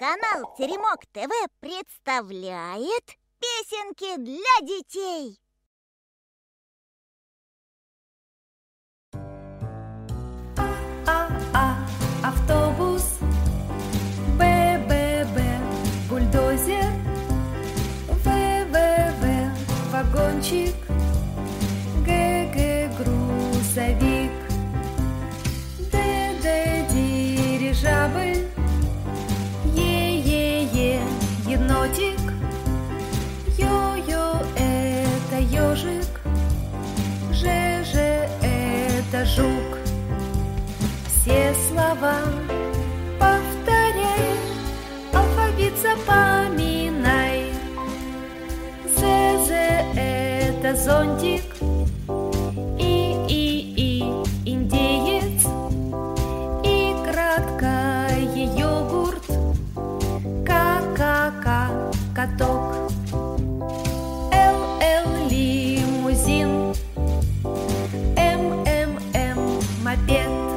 Канал Теремок ТВ представляет песенки для детей. А-а-а, автобус Б-Б-Б, бульдозер В-В-В, вагончик енотик Ё-Ё, это ежик. Ж-Ж, это жук. Все слова повторяй, алфавит запоминай. З, З, это зонтик, It's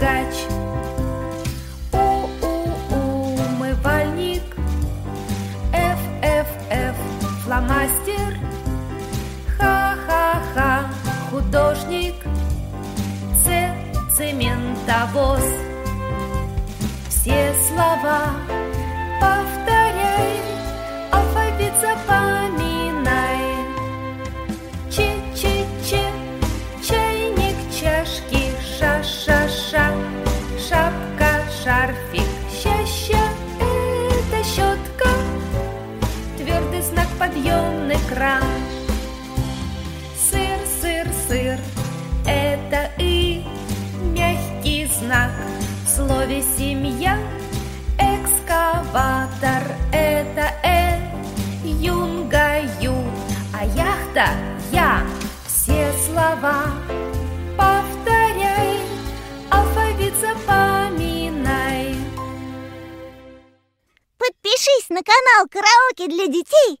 тягач У-у-у, умывальник. Ф, Ф, Ф, фломастер. Ха-ха-ха, художник. Ц, цементовоз. Все слова повторяй твердый знак подъемный кран. Сыр, сыр, сыр, это и мягкий знак в слове семья. Экскаватор, это э, юнга, ю, а яхта я. Все слова повторяй, алфавит запоминай. Подпишись на канал Караоке для детей